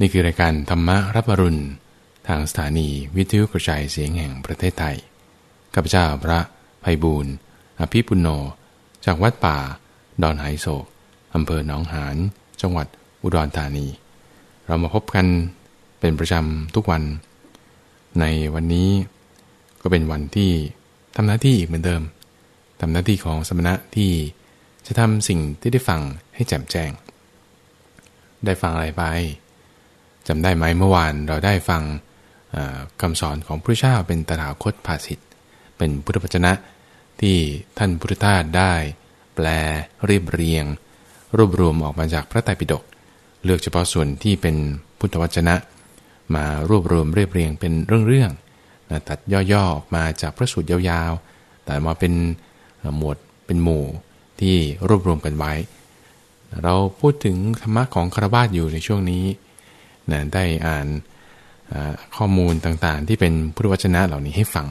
นี่คือรายการธรรมรับอรุณ ทางสถานีวิทยุกระจายเสียงแห่งประเทศไทยข้าพเจ้าพระภัยบูรณ์อภิปุโน จากวัดป่า ดอนไหโศกอำเภอหนองหานจังหวัดอุดรธานี เรามาพบกันเป็นประจำทุกวัน ในวันนี้ก็เป็นวันที่ทำหน้าที่อีกเหมือนเดิมทำหน้าที่ของสมณะที่จะทำสิ่งที่ได้ฟังให้แจ่มแจ้ง ได้ฟังอะไรไป จำได้ไหมเมื่อวานเราได้ฟังคำสอนของพระเจ้าเป็นตถาคตภาสิทธ์เป็นพุทธวจนะที่ท่านพุทธทาสได้ แปลเรียบเรียง รวบรวมออกมาจากพระไตรปิฎกเลือกเฉพาะส่วนที่เป็นพุทธวจนะ มารวบรวมเรียบเรียงเป็นเรื่องๆตัดย่อๆออกมาจากพระสูตรยาวๆ แต่มาเป็นหมวดเป็นหมู่ที่รวบรวมกันไว้ เราพูดถึงธรรมะของคารวาสอยู่ในช่วงนี้ นะได้อ่านข้อมูลต่างๆ ที่เป็นพุทธวจนะเหล่านี้ให้ฟัง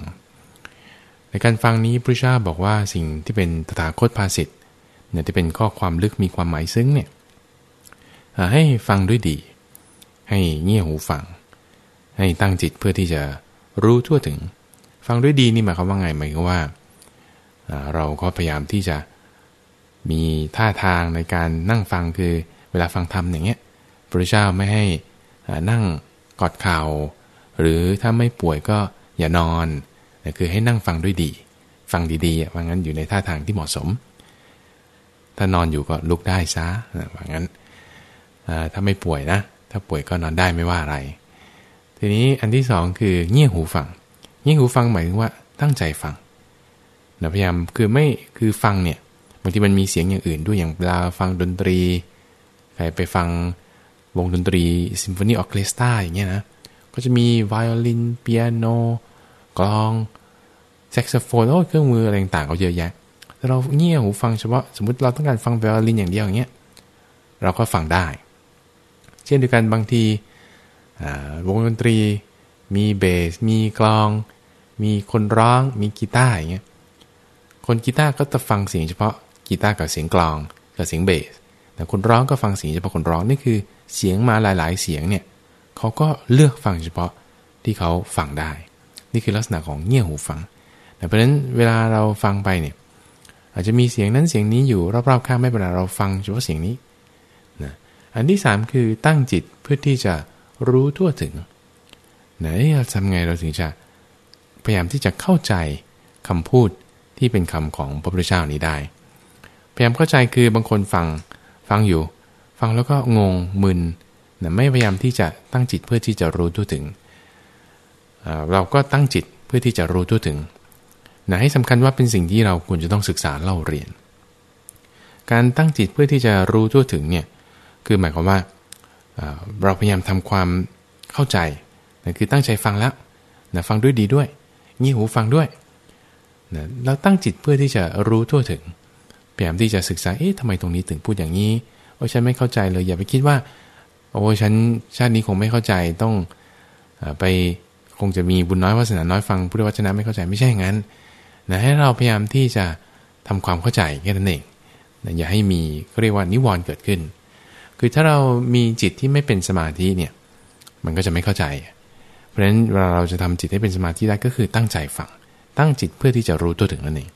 ในการฟังนี้พระเจ้าบอกว่าสิ่งที่เป็นตถาคตภาสิทธ์เนี่ยที่เป็นข้อความลึกมีความหมายซึ้งเนี่ยให้ฟังด้วยดี ให้เงี่ยหูฟัง ให้ตั้งจิตเพื่อที่จะรู้ทั่วถึง ฟังด้วยดีนี่หมายความว่าไงหมายความว่า เราก็พยายามที่จะมีท่าทางในการนั่งฟังคือเวลาฟังธรรมอย่างเงี้ยพระเจ้าไม่ให้ นั่งกอดเข่า หรือถ้าไม่ป่วยก็อย่านอนคือให้นั่งฟังด้วยดี ฟังดีๆว่างั้นอยู่ในท่าทางที่เหมาะสม ถ้านอนอยู่ก็ลุกได้ซะว่างั้นถ้าไม่ป่วยนะ ถ้าป่วยก็นอนได้ไม่ว่าอะไร ทีนี้อันที่สองคือเงี่ยหูฟัง เงี่ยหูฟังหมายถึงว่าตั้งใจฟังนะพยายามคือไม่คือฟังเนี่ยบางทีมันมีเสียงอย่างอื่นด้วยอย่างเวลาฟังดนตรี ใครไปฟัง วงดนตรีซิมโฟนีออเคสตราอย่างเงี้ยนะ ก็จะมีไวโอลินเปียโนกลองแซกโซโฟนโอ้เครื่องมืออะไรต่างๆก็เยอะแยะแต่เราเงี่ยหูฟังเฉพาะสมมติเราต้องการฟังไวโอลินอย่างเดียวอย่างเงี้ยเราก็ฟังได้ เช่นเดียวกันบางทีวงดนตรี มีเบส มีกลอง มีคนร้อง มีกีตาร์อย่างเงี้ยคนกีตาร์ก็จะฟังเสียงเฉพาะกีตาร์กับเสียงกลองกับเสียงเบสแต่คนร้องก็ฟังเสียงเฉพาะคนร้องนี่คือ เสียงมาหลาย ๆ เสียงเนี่ยเขาก็เลือกฟังเฉพาะที่เขาฟังได้ นี่คือลักษณะของเงี่ยหูฟังเพราะฉะนั้นเวลาเราฟังไปเนี่ยอาจจะมีเสียงนั้นเสียงนี้อยู่รอบๆข้างไม่เป็นไรเราฟังเฉพาะเสียงนี้นะอันที่ 3 คือตั้งจิตเพื่อที่จะรู้ทั่วถึงไหนเราทำไงเราถึงจะพยายามที่จะเข้าใจคำพูดที่เป็นคำของพระพุทธเจ้านี้ได้ พยายามเข้าใจคือบางคนฟังฟังอยู่ ฟังแล้วก็งงมึนนะไม่พยายามที่จะตั้งจิตเพื่อที่จะรู้ทั่วถึง เราก็ตั้งจิตเพื่อที่จะรู้ทั่วถึงนะให้สำคัญว่าเป็นสิ่งที่เราควรจะต้องศึกษาเล่าเรียน การตั้งจิตเพื่อที่จะรู้ทั่วถึงเนี่ยคือหมายความว่าเราพยายามทำความเข้าใจนะคือตั้งใจฟังแล้วนะฟังด้วยดีด้วยงี่หูฟังด้วยนะเราตั้งจิตเพื่อที่จะรู้ทั่วถึงพยายามที่จะศึกษาเอ๊ะทำไมตรงนี้ถึงพูดอย่างนี้ โอ้ฉันไม่เข้าใจเลย อย่าไปคิดว่า โอ้ฉันชาตินี้คงไม่เข้าใจต้องไปคงจะมีบุญน้อยวาสนาน้อยฟังพุทธวจนะไม่เข้าใจไม่ใช่อย่างนั้นนะให้เราพยายามที่จะทำความเข้าใจแค่นั้นเองนะอย่าให้มีเขาเรียกว่านิวรณ์เกิดขึ้น คือถ้าเรามีจิตที่ไม่เป็นสมาธิเนี่ย มันก็จะไม่เข้าใจ เพราะฉะนั้นเวลาเราจะทำจิตให้เป็นสมาธิได้ก็คือตั้งใจฟัง ตั้งจิตเพื่อที่จะรู้ตัวถึงนั่นเอง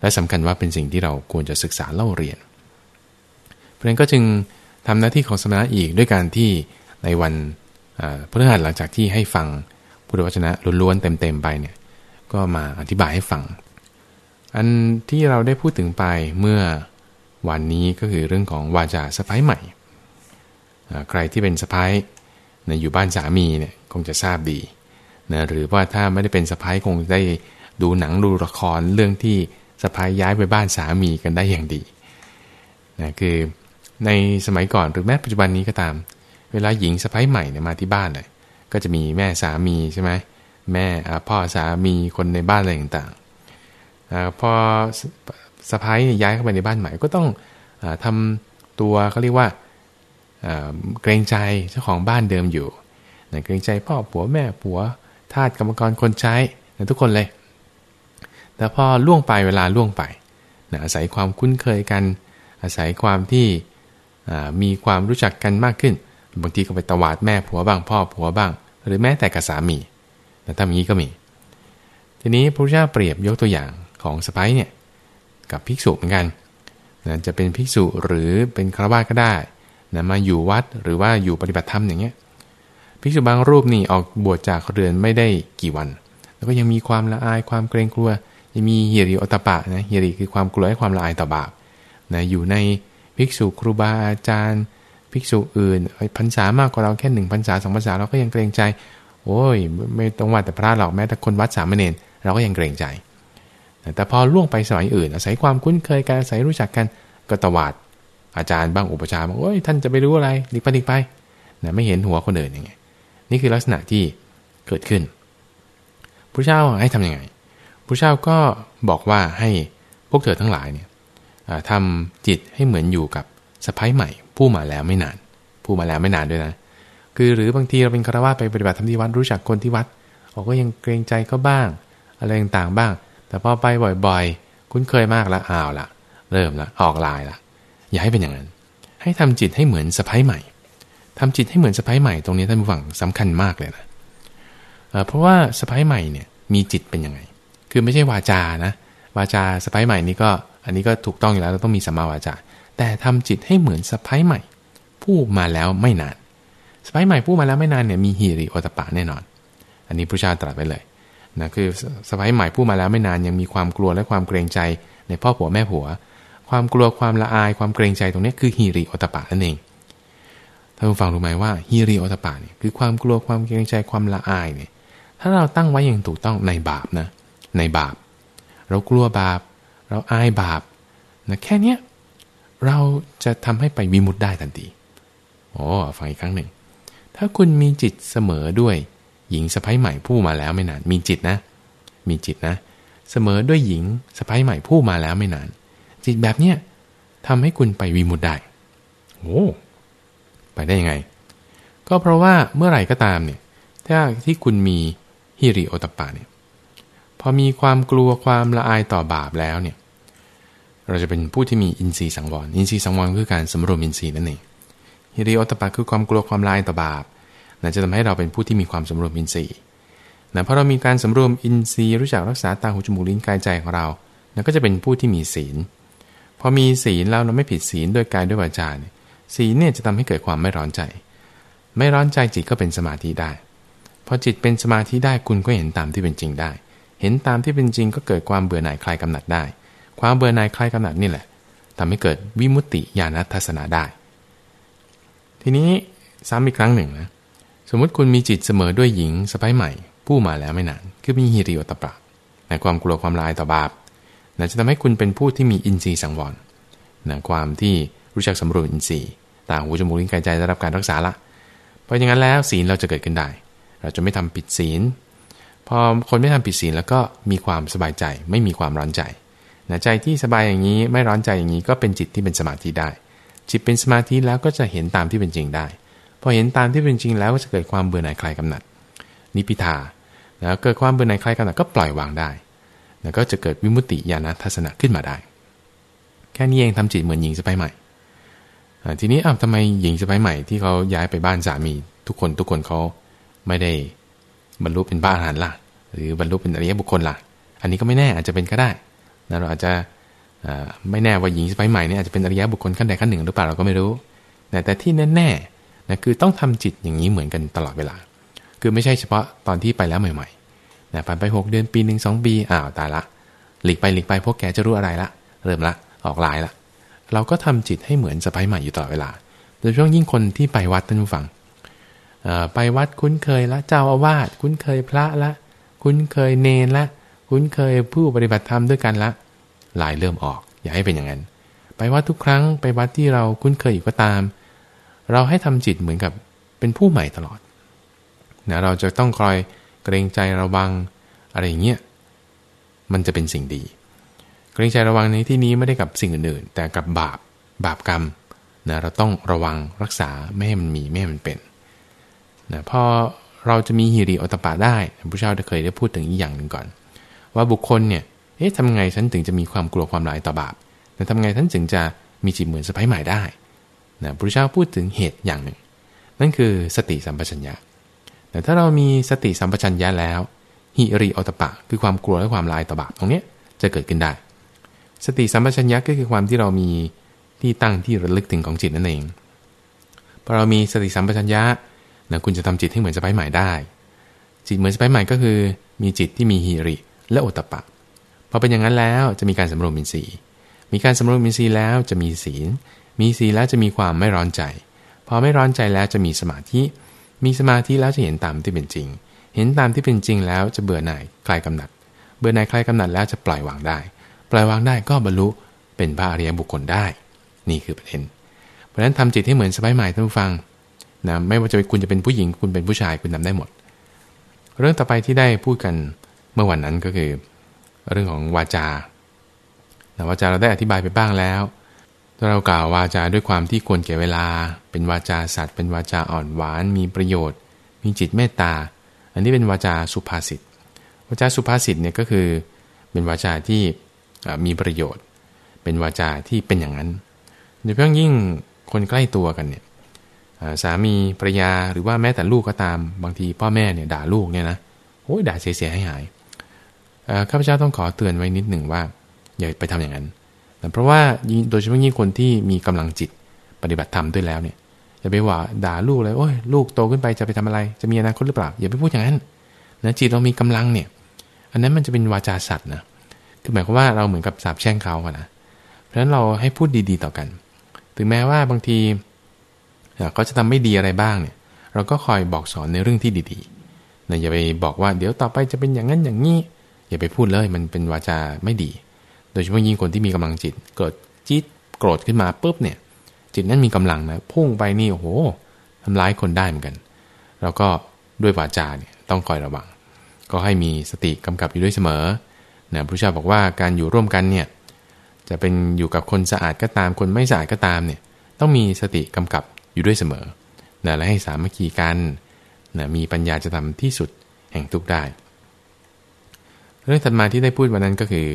และสำคัญว่าเป็นสิ่งที่เราควรจะศึกษาเล่าเรียน ราะนั้นก็จึงทำหน้าที่ของสมณะอีกด้วยการที่ในวันพฤหัสหลังจากที่ให้ฟังพุทธวจนะล้วนๆเต็มๆไปเนี่ยก็มาอธิบายให้ฟัง อันที่เราได้พูดถึงไปเมื่อวันนี้ก็คือเรื่องของวาจาสะพ้ายใหม่ ใครที่เป็นสะพ้ายนะอยู่บ้านสามีเนี่ยคงจะทราบดีนะหรือว่าถ้าไม่ได้เป็นสะพ้ายคงได้ดูหนังดูละครเรื่องที่สะพ้ายย้ายไปบ้านสามีกันได้อย่างดีนะคือ ในสมัยก่อนหรือแม้ปัจจุบันนี้ก็ตาม เวลาหญิงสะพ้ายใหม่เนี่ยมาที่บ้านเลยก็จะมีแม่สามีใช่ไหมแม่พ่อสามีคนในบ้านอะไรต่างๆพอสะพ้ายย้ายเข้าไปในบ้านใหม่ก็ต้องอทำตัวเขาเรียกว่าเกรงใจเจ้าของบ้านเดิมอยู่เกรงใจพ่อผัวแม่ผัวทาสกรรมกรคนใช้ทุกคนเลย แต่พอล่วงไปเวลาล่วงไปอาศัยความคุ้นเคยกัน อาศัยความที่ มีความรู้จักกันมากขึ้น บางทีก็ไปตวาดแม่ผัวบ้างพ่อผัวบ้าง หรือแม้แต่กับสามีแต่ทำอย่างนี้ก็มี ทีนี้พระพุทธเจ้าเปรียบยกตัวอย่างของสไปเนี่ยกับภิกษุเหมือนกันนะจะเป็นภิกษุหรือเป็นคราวาสก็ได้นะมาอยู่วัดหรือว่าอยู่ปฏิบัติธรรมอย่างเงี้ยภิกษุบางรูปนี่ออกบวชจากเรือนไม่ได้กี่วัน แล้วก็ยังมีความละอายความเกรงกลัวยังมีเฮีริโอตปะนะเฮีริคือความกลัวให้ความละอายต่อบาปนะอยู่ใน ภิกษุครูบาอาจารย์ ภิกษุอื่นพรรษามากกว่าเราแค่หนึ่งพรรษาสองพรรษาเราก็ยังเกรงใจ โอ้ย ไม่ต้องว่าแต่พระหรอกแม้แต่คนวัดสามเณรเราก็ยังเกรงใจ แต่พอล่วงไปสมัยอื่น อาศัยความคุ้นเคยกันอาศัยรู้จักกันก็ตวาดอาจารย์บ้างอุปชาบอกโอ้ยท่านจะไปรู้อะไรดีไปดีไปนะไม่เห็นหัวคนอื่นยังไงนี่คือลักษณะที่เกิดขึ้นพระเจ้าให้ทํำยังไงพระเจ้าก็บอกว่าให้พวกเธอทั้งหลายเนี่ย ทำจิตให้เหมือนอยู่กับสะพ้ายใหม่ ผู้มาแล้วไม่นาน ผู้มาแล้วไม่นานด้วยนะ คือหรือบางทีเราเป็นคารวะไปปฏิบัติธรรมที่วัดรู้จักคนที่วัดเราก็ยังเกรงใจก็บ้าง อะไรต่างๆบ้าง แต่พอไปบ่อยๆ คุ้นเคยมากแล้วอ้าวละเริ่มละออกลายละอย่าให้เป็นอย่างนั้น ให้ทำจิตให้เหมือนสะพ้ายใหม่ทำจิตให้เหมือนสะพ้ายใหม่ตรงนี้ท่านผู้ฟังสำคัญมากเลยนะเพราะว่าสะพ้ายใหม่เนี่ยมีจิตเป็นยังไง คือไม่ใช่วาจานะ วาจาสะพ้ายใหม่นี่ก็ อันนี้ก็ถูกต้องอยู่แล้วเราต้องมีสัมมาวาจาแต่ทำจิตให้เหมือนสะพ้ายใหม่ ผู้มาแล้วไม่นานสะพ้ายใหม่ผู้มาแล้วไม่นานเนี่ยมีฮิริโอตปะแน่นอน อันนี้พระชาตรัสไว้เลยนะคือสะพ้ายใหม่ผู้มาแล้วไม่นานยังมีความกลัวและความเกรงใจในพ่อผัวแม่ผัว ความกลัวความละอายความเกรงใจตรงนี้คือฮิริโอตปะนั่นเองท่านผู้ฟังรู้ไหมว่าฮิริโอตปะเนี่ยคือความกลัวความเกรงใจความละอายเนี่ยถ้าเราตั้งไว้อย่างถูกต้องในบาปนะในบาป เรากลัวบาป เราอายบาปนะแค่เนี้ยเราจะทำให้ไปวิมุตได้ทันทีโอ้ฟังอีกครั้งหนึ่ง ถ้าคุณมีจิตเสมอด้วย หญิงสะพ้ายใหม่ผู้มาแล้วไม่นาน มีจิตนะ มีจิตนะ เสมอด้วยหญิงสะพ้ายใหม่ผู้มาแล้วไม่นาน จิตแบบเนี้ยทำให้คุณไปวิมุตได้โอ้ไปได้ยังไง ก็เพราะว่าเมื่อไหร่ก็ตามเนี่ย ถ้าที่คุณมีฮิริโอตปะเนี่ย พอมีความกลัวความละอายต่อบาปแล้วเนี่ย เราจะเป็นผู้ที่มีอินทรีย์สังวร อินทรีย์สังวรคือการสำรวมอินทรีย์นั่นเองฮิริโอตปะคือความกลัวความลายต่อบาปนะจะทำให้เราเป็นผู้ที่มีความสำรวมอินทรีย์นะพอเรามีการสำรวมอินทรีย์รู้จักรักษาตาหูจมูกลิ้นกายใจของเรานะก็จะเป็นผู้ที่มีศีล พอมีศีลแล้วเราไม่ผิดศีลด้วยกายด้วยวาจาเนี่ยศีลเนี่ยจะทำให้เกิดความไม่ร้อนใจ ไม่ร้อนใจจิตก็เป็นสมาธิได้ พอจิตเป็นสมาธิได้คุณก็เห็นตามที่เป็นจริงได้ เห็นตามที่เป็นจริงก็เกิดความเบื่อหน่ายคลายกำหนัดได้ ความเบื่อหน่ายคลายกำหนัดนี่แหละทำให้เกิดวิมุตติญาณทัศนาได้ ทีนี้ซ้ำอีกครั้งหนึ่งนะสมมุติคุณมีจิตเสมอด้วยหญิงสไปใหม่ ผู้มาแล้วไม่นาน คือมีฮิริโอตปะในความกลัวความลายต่อบาปนะจะทำให้คุณเป็นผู้ที่มีอินทรีย์สังวรนะความที่รู้จักสำรวจอินทรีย์ต่างหูจมูกลิ้นกายใจได้รับการรักษาละเพราะอย่างนั้นแล้วศีลเราจะเกิดขึ้นได้ เราจะไม่ทำผิดศีล พอคนไม่ทำผิดศีลแล้วก็มีความสบายใจ ไม่มีความร้อนใจ นะใจที่สบายอย่างนี้ไม่ร้อนใจอย่างนี้ก็เป็นจิตที่เป็นสมาธิได้ จิตเป็นสมาธิแล้วก็จะเห็นตามที่เป็นจริงได้พอเห็นตามที่เป็นจริงแล้วก็จะเกิดความเบื่อหน่ายคลายกำหนัด นิพิทาแล้วเกิดความเบื่อหน่ายคลายกำหนัดก็ปล่อยวางได้ แล้วก็จะเกิดวิมุตติญาณทัศนะขึ้นมาได้ แค่นี้เองทำจิตเหมือนหญิงสไปใหม่ทีนี้อ้าวทำไมหญิงสไปใหม่ที่เขาย้ายไปบ้านสามี ทุกคนทุกคนเขาไม่ได้บรรลุเป็นพระอรหันต์ล่ะ หรือบรรลุเป็นอริยบุคคลล่ะ อันนี้ก็ไม่แน่อาจจะเป็นก็ได้ นะเราอาจจะไม่แน่ว่าหญิงสมัยใหม่เนี่ยอาจจะเป็นอริยบุคคลขั้นใดขั้นหนึ่งหรือเปล่าเราก็ไม่รู้ แต่ที่แน่ๆนะคือต้องทำจิตอย่างนี้เหมือนกันตลอดเวลา คือไม่ใช่เฉพาะตอนที่ไปแล้วใหม่ๆนะผ่านไป 6 เดือนปีหนึ่งสองปีอ้าวตายละ หลีกไปหลีกไปพวกแกจะรู้อะไรละ เริ่มละออกลายละ เราก็ทำจิตให้เหมือนสไปใหม่อยู่ตลอดเวลา โดยเฉพาะยิ่งคนที่ไปวัดท่านผู้ฟังไปวัดคุ้นเคยละเจ้าอาวาสคุ้นเคยพระละ คุ้นเคยเนรละ คุ้นเคยผู้ปฏิบัติธรรมด้วยกันละลายเริ่มออก อย่าให้เป็นอย่างนั้น ไปวัดทุกครั้งไปวัดที่เราคุ้นเคยอยู่ก็ตาม เราให้ทำจิตเหมือนกับเป็นผู้ใหม่ตลอดนะเราจะต้องคอยเกรงใจระวังอะไรอย่างเงี้ยมันจะเป็นสิ่งดี เกรงใจระวังในที่นี้ไม่ได้กับสิ่งอื่นๆ แต่กับบาปบาปกรรมนะเราต้องระวังรักษาไม่ให้มันมีไม่ให้มันเป็นนะพอเราจะมีฮิริโอตปาได้พระเจ้าเคยได้พูดถึงอีกอย่างหนึ่งก่อน ว่าบุคคลเนี่ย เอ๊ะทำไงฉันถึงจะมีความกลัวความหลายต่อบาปแต่ทำไงฉันถึงจะมีจิตเหมือนสะพ้ายใหม่ได้นะพระเจ้าพูดถึงเหตุอย่างหนึ่ง นั่นคือสติสัมปชัญญะ แต่ถ้าเรามีสติสัมปชัญญะแล้วหิริโอตปะ คือความกลัวและความลายต่อบาปตรงนี้จะเกิดขึ้นได้ สติสัมปชัญญะก็คือความที่เรามีที่ตั้งที่ระลึกถึงของจิตนั่นเองพอเรามีสติสัมปชัญญะนะคุณจะทำจิตให้เหมือนสไปใหม่ได้ จิตเหมือนสไปใหม่ก็คือ มีจิตที่มีหิริ และโอตปะพอเป็นอย่างนั้นแล้วจะมีการสำรวมอินทรีย์มีการสำรวมอินทรีย์แล้วจะมีศีล มีศีลแล้วจะมีความไม่ร้อนใจ พอไม่ร้อนใจแล้วจะมีสมาธิ มีสมาธิแล้วจะเห็นตามที่เป็นจริง เห็นตามที่เป็นจริงแล้วจะเบื่อหน่ายคลายกำหนัด เบื่อหน่ายคลายกำหนัดแล้วจะปล่อยวางได้ ปล่อยวางได้ก็บรรลุเป็นพระอริยบุคคลได้ นี่คือประเด็น เพราะฉะนั้นทำจิตให้เหมือนสบายใหม่ท่านผู้ฟังนะไม่ว่าจะคุณจะเป็นผู้หญิงคุณเป็นผู้ชายคุณทาได้หมด เรื่องต่อไปที่ได้พูดกัน เมื่อวันนั้นก็คือเรื่องของวาจาแต่วาจาเราได้อธิบายไปบ้างแล้วเรากล่าววาจาด้วยความที่ควรแก่เวลา เป็นวาจาสัตว์ เป็นวาจาอ่อนหวาน มีประโยชน์ มีจิตเมตตา อันนี้เป็นวาจาสุภาษิต วาจาสุภาษิตเนี่ยก็คือ เป็นวาจาที่มีประโยชน์ เป็นวาจาที่เป็นอย่างนั้นโดยเฉพาะยิ่งคนใกล้ตัวกันเนี่ยสามีภรรยาหรือว่าแม้แต่ลูกก็ตาม บางทีพ่อแม่เนี่ยด่าลูกเนี่ยนะโอ้ยด่าเสียหายหาย ข้าพเจ้าต้องขอเตือนไว้นิดหนึ่งว่า อย่าไปทำอย่างนั้น เพราะว่าโดยเฉพาะยิ่งคนที่มีกำลังจิตปฏิบัติธรรมด้วยแล้วเนี่ยอย่าไปว่าด่าลูกเลยโอ้ยลูกโตขึ้นไปจะไปทำอะไร จะมีอนาคตหรือเปล่า อย่าไปพูดอย่างนั้นนะจิตเรามีกำลังเนี่ย อันนั้นมันจะเป็นวาจาสัตว์นะคือหมายความว่าเราเหมือนกับสาบแช่งเขาอะนะเพราะฉะนั้นเราให้พูดดีๆต่อกัน ถึงแม้ว่าบางทีเขาจะทำไม่ดีอะไรบ้างเนี่ย เราก็คอยบอกสอนในเรื่องที่ดีๆนะอย่าไปบอกว่าเดี๋ยวต่อไปจะเป็นอย่างนั้นอย่างนี้ อย่าไปพูดเลยมันเป็นวาจาไม่ดี โดยเฉพาะยิ่งคนที่มีกำลังจิต เกิดจิตโกรธขึ้นมาปุ๊บเนี่ย จิตนั้นมีกำลังนะพุ่งไปนี่โอ้โหทำร้ายคนได้เหมือนกัน แล้วก็ด้วยวาจาเนี่ยต้องคอยระวัง ก็ให้มีสติกำกับอยู่ด้วยเสมอนะพระเจ้าบอกว่าการอยู่ร่วมกันเนี่ยจะเป็นอยู่กับคนสะอาดก็ตามคนไม่สะอาดก็ตามเนี่ยต้องมีสติกำกับอยู่ด้วยเสมอนะและให้สามัคคีกันนะมีปัญญาจะทำที่สุดแห่งทุกได้ เรื่องถัดมาที่ได้พูดวันนั้นก็คือ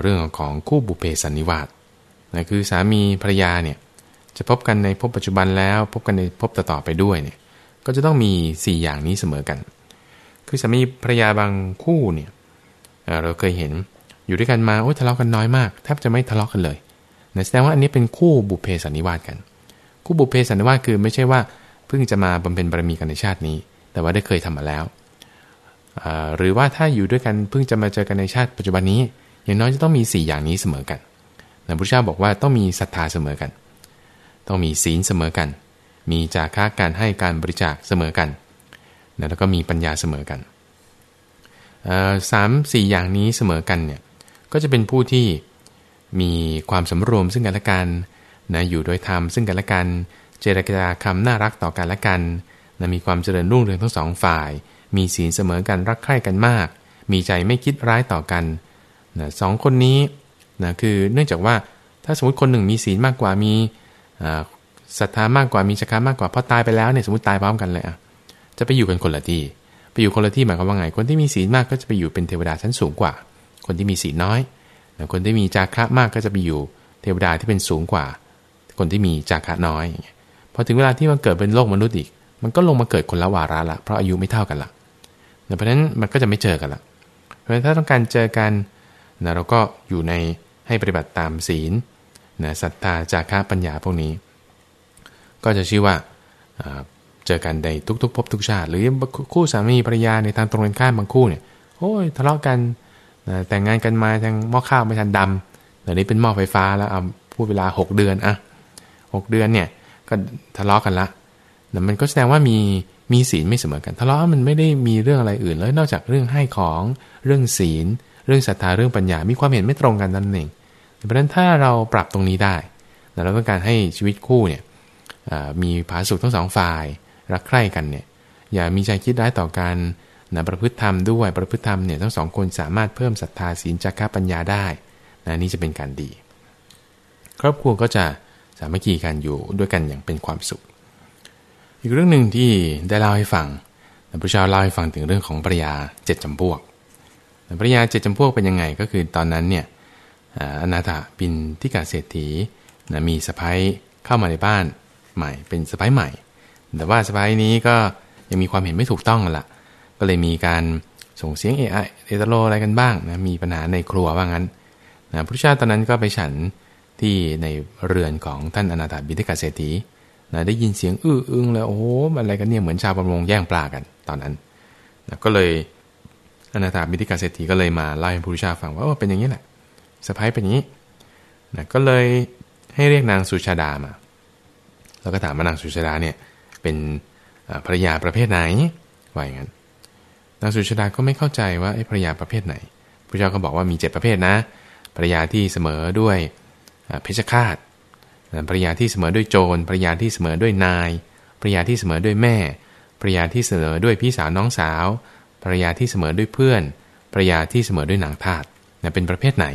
เรื่องของคู่บุเพสันนิวาสนะคือสามีภรรยาเนี่ยจะพบกันในพบปัจจุบันแล้ว พบกันในพบต่อๆไปด้วยเนี่ยก็จะต้องมี 4 อย่างนี้เสมอกัน คือสามีภรรยาบางคู่เนี่ยเราเคยเห็นอยู่ด้วยกันมาโอ้ทะเลาะกันน้อยมากแทบจะไม่ทะเลาะกันเลยนะแสดงว่าอันนี้เป็นคู่บุเพสันนิวาสกัน คู่บุเพสันนิวาสคือไม่ใช่ว่าเพิ่งจะมาบำเพ็ญบารมีกันในชาตินี้ แต่ว่าได้เคยทำมาแล้ว หรือว่าถ้าอยู่ด้วยกันเพิ่งจะมาเจอกันในชาติปัจจุบันนี้ อย่างน้อยจะต้องมี 4 อย่างนี้เสมอกันพระพุทธเจ้าบอกว่าต้องมีศรัทธาเสมอกัน ต้องมีศีลเสมอกัน มีจาค่าการให้การบริจาคเสมอกัน แล้วก็มีปัญญาเสมอกันสามสี่อย่างนี้เสมอกันเนี่ยก็จะเป็นผู้ที่มีความสำรวมซึ่งกันและกันนะอยู่โดยธรรมซึ่งกันและกัน เจรจาคำน่ารักต่อกันและกันนะมีความเจริญรุ่งเรืองทั้งสองฝ่าย มีศีลเสมอกันรักใคร่กันมาก มีใจไม่คิดร้ายต่อกันนะสองคนนี้นะคือเนื่องจากว่าถ้าสมมติคนหนึ่งมีศีลมากกว่ามีศรัทธามากกว่ามีชักามากกว่าพอตายไปแล้วเนี่ยสมมติตายพร้อมกันเลยอะจะไปอยู่กันคนละที่ไปอยู่คนละที่หมายความว่าไง คนที่มีศีลมากก็จะไปอยู่เป็นเทวดาชั้นสูงกว่า คนที่มีศีลน้อยคนที่มีจาคะมากก็จะไปอยู่เทวดาที่เป็นสูงกว่า คนที่มีจาคะน้อยพอถึงเวลาที่มันเกิดเป็นโลกมนุษย์อีก มันก็ลงมาเกิดคนละวาระละเพราะอายุไม่เท่ากันละ เพราะนั้นมันก็จะไม่เจอกันละเพราะฉะนั้นถ้าต้องการเจอกันนะเราก็อยู่ในให้ปฏิบัติตามศีลนะศรัทธาจาระปัญญาพวกนี้ ก็จะชื่อว่าเจอกันในทุกๆภพทุกชาติ หรือคู่สามีภรรยาในทางตรงกันข้ามบางคู่เนี่ยโอ้ยทะเลาะกันนะแต่งงานกันมาทางหม้อข้าวไม่ทันดำเดี๋ยวนี้เป็นหม้อไฟฟ้าแล้วเอาพูดเวลา 6 เดือนอะหเดือนเนี่ยก็ทะเลาะกันละแต่มันก็แสดงว่ามี มีศีลไม่เสมอกันทะเลาะมันไม่ได้มีเรื่องอะไรอื่นเลยนอกจากเรื่องให้ของเรื่องศีล เรื่องศรัทธาเรื่องปัญญา มีความเห็นไม่ตรงกันนั่นเองเพราะฉะนั้นถ้าเราปรับตรงนี้ได้เราต้องการให้ชีวิตคู่เนี่ยมีผาสุขทั้งสองฝ่าย รักใคร่กันเนี่ยอย่ามีใจคิดร้ายต่อกันนะประพฤติธรรมด้วยประพฤติธรรมเนี่ยทั้งสองคนสามารถเพิ่มศรัทธาศีลจักรปัญญาได้นะนี่จะเป็นการดี ครอบครัวก็จะสามัคคีกันอยู่ด้วยกันอย่างเป็นความสุข อีกเรื่องหนึ่งที่ได้เล่าให้ฟังพระเจ้าเล่าให้ฟังถึงเรื่องของปริยาเจ็ดจำพวกปริยาเจ็ดจำพวกเป็นยังไง ก็คือตอนนั้นเนี่ยอนาถบินที่กาเศรษฐีนะมีสะพ้ายเข้ามาในบ้านใหม่ เป็นสะพ้ายใหม่ แต่ว่าสบายนี้ก็ยังมีความเห็นไม่ถูกต้องกันละก็เลยมีการส่งเสียงเอไอเอตโลอะไรกันบ้างนะมีปัญหาในครัวว่างั้นนะพระเจ้าตอนนั้นก็ไปฉันที่ในเรือนของท่านอนาถบิณฑิกาเศรษฐี นะได้ยินเสียงอื้ออึงเลยโอ้โหอะไรกันเนี่ยเหมือนชาวประมงแย่งปลากันตอนนั้นนะก็เลยอนาถาบิณฑิกาเศรษฐีก็เลยมาเล่าให้พระพุทธเจ้าฟังว่าเป็นอย่างนี้แหละสะพ้ายเป็นอย่างนี้นะก็เลยให้เรียกนางสุชาดามา แล้วก็ถามว่านางสุชาดาเนี่ยเป็นภรรยาประเภทไหนว่าอย่างนั้นนางสุชาดาก็ไม่เข้าใจว่าไอ้ภรรยาประเภทไหนพระเจ้าก็บอกว่ามีเจ็ดประเภทนะภรรยาที่เสมอด้วยเพชฌฆาต ภรรยาที่เสมอด้วยโจรภรรยาที่เสมอด้วยนายภรรยาที่เสมอด้วยแม่ภรรยาที่เสมอด้วยพี่สาวน้องสาวภรรยาที่เสมอด้วยเพื่อนภรรยาที่เสมอด้วยนางทาสเป็นประเภทไหน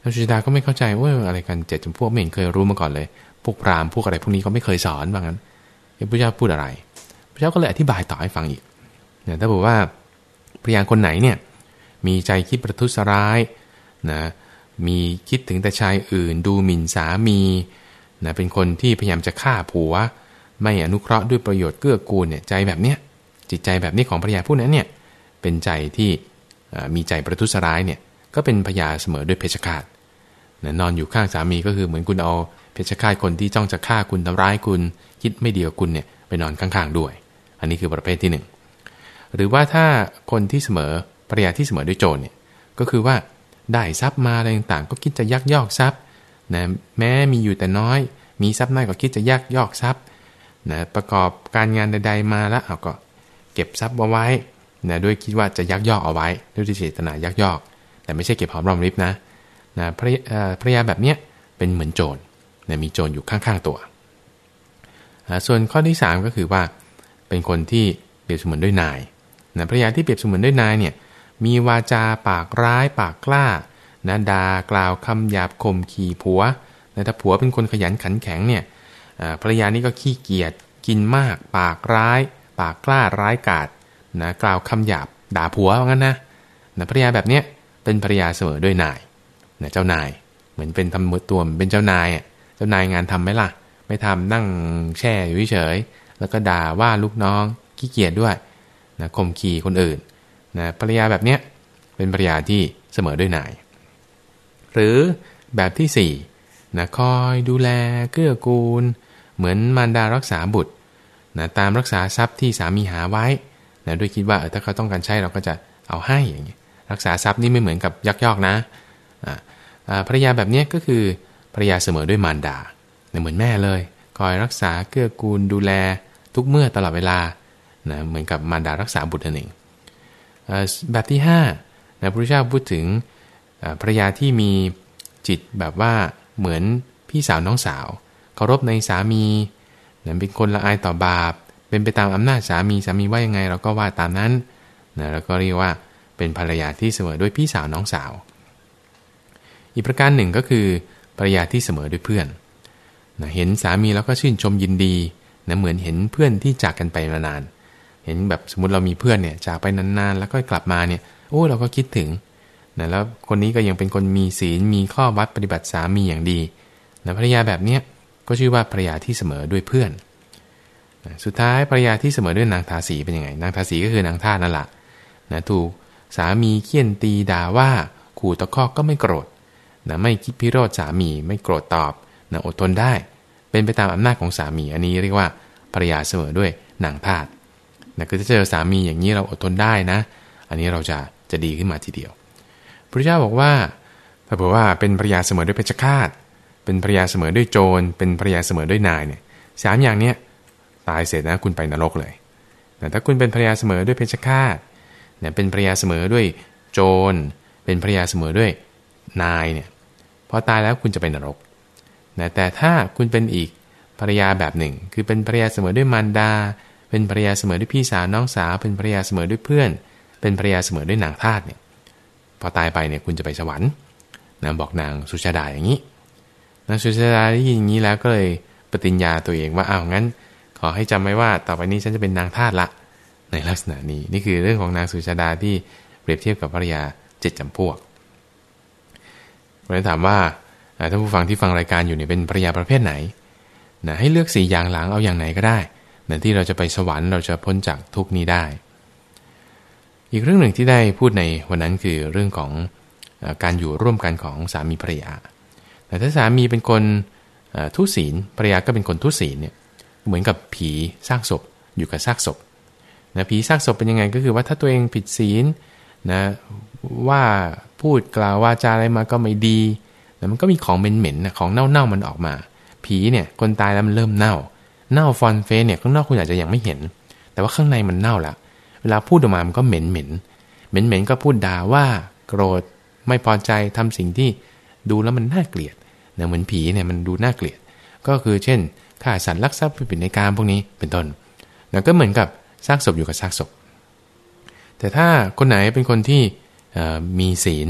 นางสุชาดาก็ไม่เข้าใจว่าอะไรกันเจ็ดจำพวกไม่เห็นเคยรู้มาก่อนเลย พวกพราหมณ์พวกอะไรพวกนี้เขาไม่เคยสอนว่างั้นพระเจ้าพูดอะไรพระเจ้าก็เลยอธิบายต่อให้ฟังอีกเนี่ยถ้าบอกว่าภรรยาคนไหนเนี่ยมีใจคิดประทุษร้ายนะมีคิดถึงแต่ชายอื่น ดูหมิ่นสามี นะเป็นคนที่พยายามจะฆ่าผัว ไม่อนุเคราะห์ด้วยประโยชน์เกื้อกูลเนี่ยใจแบบเนี้ยจิตใจแบบนี้ของภรรยาผู้นั้นเนี่ยเป็นใจที่มีใจประทุษร้ายเนี่ยก็เป็นพยาเสมอด้วยเพชฌฆาตนะนอนอยู่ข้างสามีก็คือเหมือนคุณเอาเพชฌฆาตคนที่จ้องจะฆ่าคุณทำร้ายคุณ คิดไม่ดีกับคุณเนี่ยไปนอนข้างๆด้วย อันนี้คือประเภทที่ 1 หรือว่าถ้าคนที่เสมอภรรยาที่เสมอด้วยโจรเนี่ยก็คือว่าได้ทรัพย์มาอะไรต่างๆ ก็คิดจะยักยอกทรัพย์ นะแม้มีอยู่แต่น้อย มีทรัพย์น้อยก็คิดจะยักยอกทรัพย์นะประกอบการงานใด ๆ มาแล้วเอาก็เก็บทรัพย์เอาไว้นะด้วยคิดว่าจะยักยอกเอาไว้ ด้วยเจตนายักยอก แต่ไม่ใช่เก็บหอมรอมริบนะนะภรรยาแบบเนี้ยเป็นเหมือนโจรนะมีโจรอยู่ข้างๆตัว ส่วนข้อที่ 3 ก็คือว่า เป็นคนที่เปรียบเสมือนด้วยนายนะภรรยาที่เปรียบเสมือนด้วยนายเนี่ยมีวาจาปากร้ายปากกล้า นะดากล่าวคำหยาบคมขี่ผัวนะถ้าผัวเป็นคนขยันขันแข็งเนี่ยภรรยานี่ก็ขี้เกียจกินมาก ปากร้าย ปากกล้าร้ายกาจนะกล่าวคำหยาบด่าผัวว่างั้นนะนะภรรยาแบบเนี้ยเป็นภรรยาเสมอด้วยนายนะเจ้านายเหมือนเป็นทำมือตัวเป็นเจ้านายเจ้านายงานทำไหมล่ะ ไม่ทำนั่งแช่อยู่เฉยแล้วก็ด่าว่าลูกน้องขี้เกียจด้วยนะข่มขี่คนอื่นนะภรรยาแบบเนี้ยเป็นภรรยาที่เสมอด้วยนาย หรือแบบที่4นะคอยดูแลเกื้อกูล เหมือนมารดารักษาบุตรนะตามรักษาทรัพย์ที่สามีหาไว้นะด้วยคิดว่าถ้าเขาต้องการใช้เราก็จะเอาให้อย่างนี้รักษาทรัพย์นี่ไม่เหมือนกับยักยอกนะภรรยาแบบนี้ก็คือภรรยาเสมอด้วยมารดาเหมือนแม่เลย คอยรักษาเกื้อกูลดูแลทุกเมื่อตลอดเวลานะเหมือนกับมารดารักษาบุตรนั่นเองแบบที่5นะพระพุทธเจ้าพูดถึง ภรรยาที่มีจิตแบบว่าเหมือนพี่สาวน้องสาวเคารพในสามีนะเป็นคนละอายต่อบาป เป็นไปตามอำนาจสามีสามีว่ายังไงเราก็ว่าตามนั้นนะแล้วก็เรียกว่าเป็นภรรยาที่เสมอด้วยพี่สาวน้องสาว อีกประการหนึ่งก็คือภรรยาที่เสมอด้วยเพื่อนนะเห็นสามีแล้วก็ชื่นชมยินดีนะเหมือนเห็นเพื่อนที่จากกันไปมานาน เห็นแบบสมมติเรามีเพื่อนเนี่ยจากไปนานๆ แล้วก็กลับมาเนี่ยโอ้เราก็คิดถึง นะแล้วคนนี้ก็ยังเป็นคนมีศีลมีข้อวัดปฏิบัติสามีอย่างดีนะภรรยาแบบเนี้ยก็ชื่อว่าภรรยาที่เสมอด้วยเพื่อนนะสุดท้ายภรรยาที่เสมอด้วยนางทาสีเป็นยังไง นางทาสีก็คือนางท่านั่นแหละนะถูกสามีเคี่ยนตีด่าว่าขู่ตะคอกก็ไม่โกรธนะไม่คิดพิโรธสามีไม่โกรธตอบนะอดทนได้ เป็นไปตามอำนาจของสามี อันนี้เรียกว่าภรรยาเสมอด้วยนางทาสนะคือถ้าเจอสามีอย่างนี้เราอดทนได้นะ อันนี้เราจะจะดีขึ้นมาทีเดียว พระเจ้าบอกว่าถ้าบอกว่าเป็นภรยาเสมอด้วยเพชฌฆาต เป็นภรยาเสมอด้วยโจร เป็นภรยาเสมอด้วยนายเนี่ยสามอย่างเนี้ยตายเสร็จนะคุณไปนรกเลยแต่ถ้าคุณเป็นภรยาเสมอด้วยเพชฌฆาตเนี่ยเป็นภรยาเสมอด้วยโจร เป็นภรรยาเสมอด้วยนายเนี่ยพอตายแล้วคุณจะไปนรกนะแต่ถ้าคุณเป็นอีกภรรยาแบบหนึ่ง คือเป็นภรรยาเสมอด้วยมารดา เป็นภรรยาเสมอด้วยพี่สาวน้องสาว เป็นภรรยาเสมอด้วยเพื่อน เป็นภรรยาเสมอด้วยนางทาสเนี่ย พอตายไปเนี่ยคุณจะไปสวรรค์นะบอกนางสุชาดาอย่างนี้นางสุชาดาได้ยินอย่างนี้แล้วก็เลยปฏิญญาตัวเองว่าอ้าวงั้น ขอให้จำไว้ว่าต่อไปนี้ฉันจะเป็นนางทาสละ ในลักษณะนี้นี่คือเรื่องของนางสุชาดาที่เปรียบเทียบกับภรรยาเจ็ดจำพวกเราถามว่าท่านผู้ฟังที่ฟังรายการอยู่เนี่ยเป็นภรรยาประเภทไหนนะให้เลือกสี่อย่างหลังเอาอย่างไหนก็ได้นะที่เราจะไปสวรรค์เราจะพ้นจากทุกนี้ได้ อีกเรื่องหนึ่งที่ได้พูดในวันนั้นคือเรื่องของการอยู่ร่วมกันของสามีภรรยา แต่ถ้าสามีเป็นคนทุศีลภรรยาก็เป็นคนทุศีลเนี่ยเหมือนกับผีซากศพอยู่กับซากศพนะผีซากศพเป็นยังไงก็คือว่าถ้าตัวเองผิดศีลนะว่าพูดกล่าววาจาอะไรมาก็ไม่ดีแล้วมันก็มีของเหม็นๆของเน่าๆมันออกมา ผีเนี่ยคนตายแล้วมันเริ่มเน่า เน่าฟอนเฟะเนี่ยข้างนอกคุณอาจจะยังไม่เห็น แต่ว่าข้างในมันเน่าละเว ลาพูดออกมามันก็เหม็นเหม็นเหม็นเหม็นก็พูดด่าว่าโกรธไม่พอใจทำสิ่งที่ดูแล้วมันน่าเกลียดเนี่ยเหมือนผีเนี่ยมันดูน่าเกลียด ก็คือเช่นฆ่าสัตว์ลักทรัพย์ผิดในกามพวกนี้เป็นต้นแล้วก็เหมือนกับซากศพอยู่กับซากศพ แต่ถ้าคนไหนเป็นคนที่มีศีล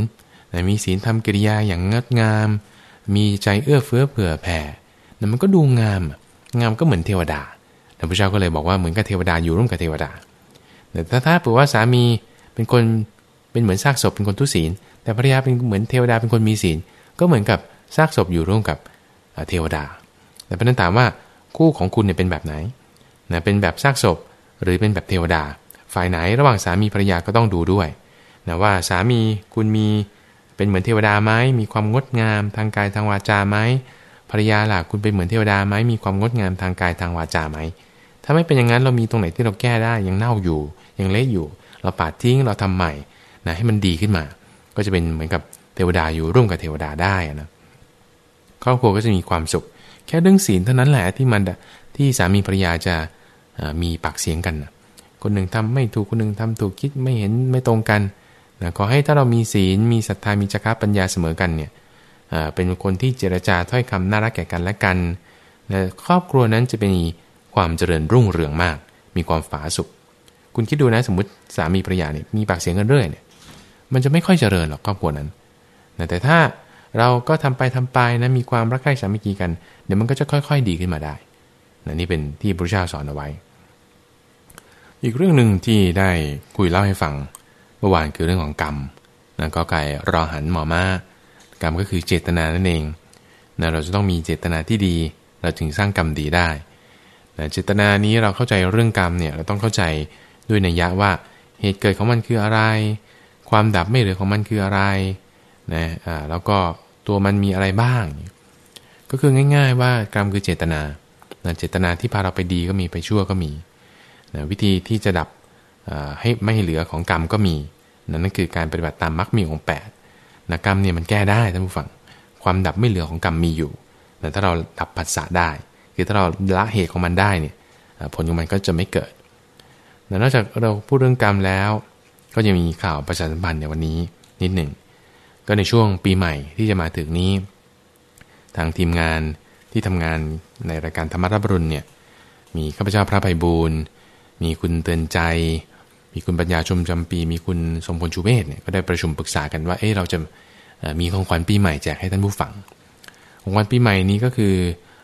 มีศีลทำกิริยาอย่างงดงาม มีใจเอื้อเฟื้อเผื่อแผ่แต่มันก็ดูงาม งามก็เหมือนเทวดาพระพุทธเจ้าก็เลยบอกว่าเหมือนกับเทวดาอยู่ร่วมกับเทวดา แต่ถ้าถ้าเผื่อว่าสามีเป็นคนเป็นเหมือนซากศพเป็นคนทุศีล แต่ภรรยาเป็นเหมือนเทวดาเป็นคนมีศีล ก็เหมือนกับซากศพอยู่ร่วมกับเทวดา แต่พระนั้นถามว่าคู่ของคุณเนี่ยเป็นแบบไหนนะเป็นแบบซากศพหรือเป็นแบบเทวดา ฝ่ายไหนระหว่างสามีภรรยาก็ต้องดูด้วยนะว่าสามีคุณมีเป็นเหมือนเทวดาไหมมีความงดงามทางกายทางวาจาไหมภรรยาล่ะคุณเป็นเหมือนเทวดาไหมมีความงดงามทางกายทางวาจาไหม ถ้าไม่เป็นอย่างนั้นเรามีตรงไหนที่เราแก้ได้ยังเน่าอยู่ยังเละอยู่ เราปาดทิ้งเราทำใหม่นะให้มันดีขึ้นมา ก็จะเป็นเหมือนกับเทวดาอยู่ร่วมกับเทวดาได้นะครอบครัวก็จะมีความสุข แค่เรื่องศีลเท่านั้นแหละที่มันที่สามีภรรยาจะมีปากเสียงกันนะคนหนึ่งทำไม่ถูกคนหนึ่งทำถูกคิดไม่เห็นไม่ตรงกันนะขอให้ถ้าเรามีศีลมีศรัทธามีจักรปัญญาเสมอกันเนี่ยเป็นคนที่เจรจาถ้อยคำน่ารักแก่กันและกันนะครอบครัวนั้นจะเป็น ความเจริญรุ่งเรืองมาก มีความฝาสุข คุณคิดดูนะสมมติสามีภรรยาเนี่ยมีปากเสียงกันเรื่อยเนี่ย มันจะไม่ค่อยเจริญหรอกครอบครัวนั้นนะแต่ถ้าเราก็ทำไปทำไปนะมีความรักใคร่สามัคคีกัน เดี๋ยวมันก็จะค่อยๆดีขึ้นมาได้นะนี่เป็นที่พระเจ้าสอนเอาไว้ อีกเรื่องหนึ่งที่ได้คุยเล่าให้ฟังเมื่อวานคือเรื่องของกรรมนะก็ไก่รอหันหมอมากรรมก็คือเจตนานั่นเองนะเราจะต้องมีเจตนาที่ดี เราถึงสร้างกรรมดีได้ เจตนานี้เราเข้าใจเรื่องกรรมเนี่ยเราต้องเข้าใจด้วยนัยยะว่าเหตุเกิดของมันคืออะไร ความดับไม่เหลือของมันคืออะไรนะอ่าแล้วก็ตัวมันมีอะไรบ้าง ก็คือง่าย ๆ ว่ากรรมคือเจตนานะเจตนาที่พาเราไปดีก็มีไปชั่วก็มีนะวิธีที่จะดับให้ไม่เหลือของกรรมก็มี นั่นคือการปฏิบัติตามมรรคมีองค์แปดนะกรรมเนี่ยมันแก้ได้ท่านผู้ฟัง ความดับไม่เหลือของกรรมมีอยู่แต่ถ้าเราดับผัสสะได้ คือถ้าเราละเหตุของมันได้เนี่ยผลของมันก็จะไม่เกิดนอกจากเราพูดเรื่องกรรมแล้ว ก็ยังมีข่าวประชาสัมพันธ์ในวันนี้นิดหนึ่งก็ในช่วงปีใหม่ที่จะมาถึงนี้ ทางทีมงานที่ทำงานในรายการธรรมรับรุนเนี่ยมีข้าพเจ้าพระไพบูลมีคุณเตือนใจ มีคุณปัญญาชมจำปี มีคุณสมพลชูเวศเนี่ยก็ได้ประชุมปรึกษากันว่าเอ๊ะเราจะมีของขวัญปีใหม่แจกให้ท่านผู้ฟังของขวัญปีใหม่นี้ก็คือ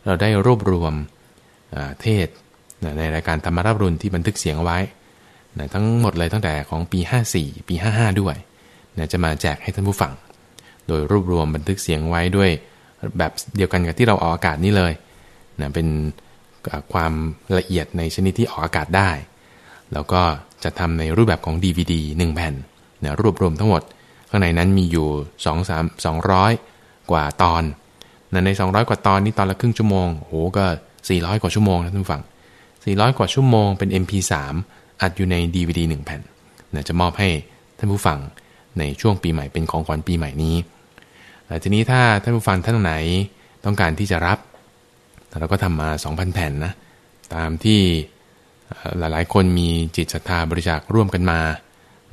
เราได้รวบรวมเทศในรายการธรรมรับรุนที่บันทึกเสียงเอาไว้ทั้งหมดเลยตั้งแต่ของปี 54 ปี 55 ด้วยจะมาแจกให้ท่านผู้ฟัง โดยรวบรวมบันทึกเสียงไว้ด้วยแบบเดียวกันกับที่เราออกอากาศนี่เลยเป็นความละเอียดในชนิดที่ออกอากาศได้ แล้วก็จะทำในรูปแบบของ DVD 1 แผ่นนะรวบรวมทั้งหมด ข้างในนั้นมีอยู่ 2 3 200 กว่าตอน นะใน 200 กว่าตอนนี้ตอนละครึ่งชั่วโมงโหก็ 400 กว่าชั่วโมงนะท่านฟัง400 กว่าชั่วโมงเป็น MP3 อัดอยู่ใน DVD 1 แผ่นนะจะมอบให้ท่านผู้ฟังในช่วงปีใหม่เป็นของขวัญปีใหม่นี้ทีนี้ถ้าท่านผู้ฟังท่านไหนต้องการที่จะรับ เราก็ทำมา 2,000 แผ่นนะ ตามที่หลายๆ คนมีจิตศรัทธาบริจาคร่วมกันมา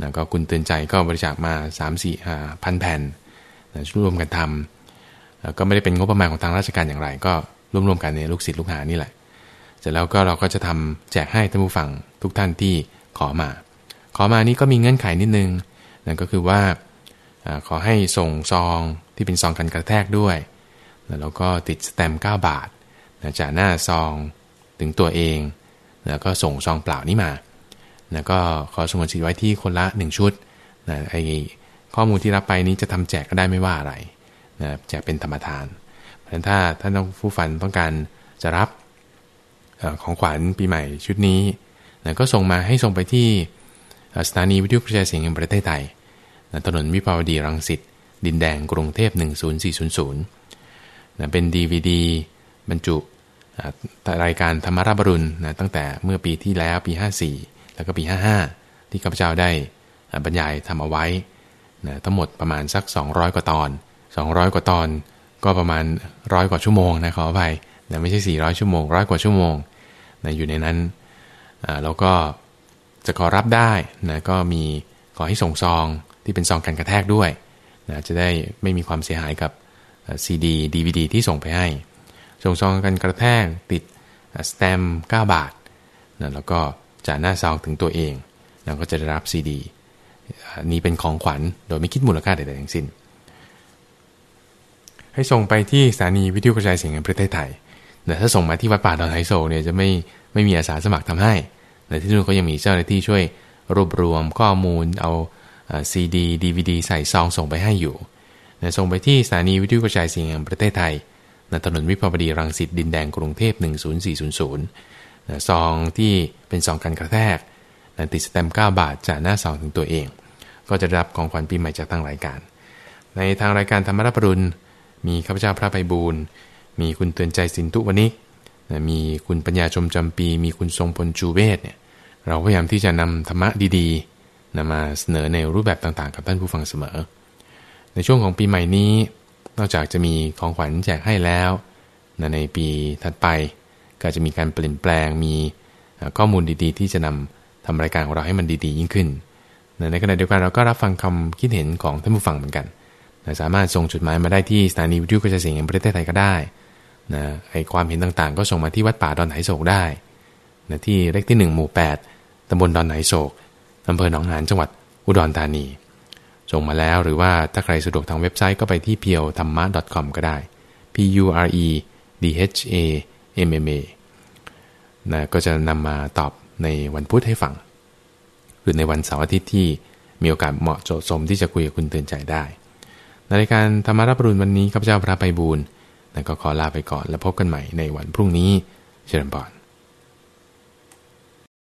นะก็คุณเตือนใจก็บริจาคมา 3 4พันแผ่นนะร่วมกันทำ ก็ไม่ได้เป็นงบประมาณของทางราชการอย่างไร ก็ร่วมๆกันในลูกศิษย์ลูกหานี่แหละ เสร็จแล้วก็เราก็จะทำแจกให้ท่านผู้ฟังทุกท่านที่ขอมา ขอมานี่ก็มีเงื่อนไขนิดนึงนั่นก็คือว่าขอให้ส่งซองที่เป็นซองกันกระแทกด้วย แล้วก็ติดสแตมป์9บาทจากหน้าซองถึงตัวเอง แล้วก็ส่งซองเปล่านี้มา แล้วก็ขอสงวนสิทธิ์ไว้ที่คนละ 1 ชุดนะไอ้ข้อมูลที่รับไปนี้จะทำแจกก็ได้ไม่ว่าอะไร นะแจกเป็นธรรมทานเพราะฉะนั้นถ้าท่านผู้ฟันต้องการจะรับของขวัญปีใหม่ชุดนี้นะก็ส่งมาให้ส่งไปที่สถานีวิทยุกระจายเสียงแห่งประเทศไทยนะถนนวิภาวดีรังสิต ดินแดงกรุงเทพ 10400นะเป็น DVD บรรจุรายการธรรมราบรุณนะตั้งแต่เมื่อปีที่แล้วปี 54 แล้วก็ปี 55 ที่ข้าพเจ้าได้บรรยายทำเอาไว้นะทั้งหมดประมาณสัก 200 กว่าตอน 200 กว่าตอน ก็ประมาณร้อยกว่าชั่วโมงนะขออภัยนะไม่ใช่ 400 ชั่วโมงร้อยกว่าชั่วโมงนะอยู่ในนั้นแล้วก็จะขอรับได้นะก็มีขอให้ส่งซองที่เป็นซองกันกระแทกด้วยนะจะได้ไม่มีความเสียหายกับซีดีดีวีดีที่ส่งไปให้ ส่งซองกันกระแทกติดสแตมป์9บาทนะแล้วก็จ่าหน้าซองถึงตัวเองแล้วก็จะได้รับซีดีนี้เป็นของขวัญโดยไม่คิดมูลค่าใดๆทั้งสิ้น ให้ส่งไปที่สถานีวิทยุกระจายเสียงแห่งประเทศไทยแต่ถ้าส่งมาที่วัดป่าดอนหายโศกเนี่ยจะไม่ไม่มีอาสาสมัครทำให้แต่ที่นู่นก็ยังมีเจ้าหน้าที่ช่วยรวบรวมข้อมูลเอาซีดีดีวีดีใส่ซองส่งไปให้อยู่นะส่งไปที่สถานีวิทยุกระจายเสียงแห่งประเทศไทยนถนนวิภาวดีรังสิตดินแดงกรุงเทพ10400นะซองที่เป็นซองกันกระแทกติดสแตมป์9บาทจากหน้าซองถึงตัวเอง ก็จะรับของขวัญปีใหม่จากทางรายการ ในทางรายการธรรมรับปรุณ มีข้าพเจ้าพระไพบูลมีคุณเตือนใจสินทุวนิกนะมีคุณปัญญาชมจำปี มีคุณทรงพลจูเวศเนี่ยเราพยายามที่จะนำธรรมะดีๆนะมาเสนอในรูปแบบต่างๆ กับท่านผู้ฟังเสมอ ในช่วงของปีใหม่นี้ นอกจากจะมีของขวัญแจกให้แล้วในปีถัดไปก็จะมีการเปลี่ยนแปลงมีข้อมูลดีๆ ที่จะนำทำรายการของเราให้มันดีๆ ยิ่งขึ้น ในขณะเดียวกันเราก็รับฟังคำคิดเห็นของท่านผู้ฟังเหมือนกัน สามารถส่งจดหมายมาได้ที่สถานีวิทยุกระจายเสียงแห่งประเทศไทยก็ได้นะไอความเห็นต่างๆ ก็ส่งมาที่วัดป่าดอนไหโศกได้นะที่เลขที่ 1 หมู่ 8ตำบลดอนไหโศกอำเภอหนองหานจังหวัดอุดรธานี ส่งมาแล้วหรือว่าถ้าใครสะดวกทางเว็บไซต์ก็ไปที่ p พียวธรรมะ .com ก็ได้ p u r e d h a m m a นะก็จะนำมาตอบในวันพุธให้ฟัง หรือในวันเสาร์อาทิตย์ที่มีโอกาสเหมาะสมที่จะคุยกับคุณเตือนใจได้ ในรายการธรรมารับรุณวันนี้ข้าพเจ้าพระไปบูรณ์ก็ขอลาไปก่อนแล้วพบกันใหม่ในวันพรุ่งนี้เชิญบอน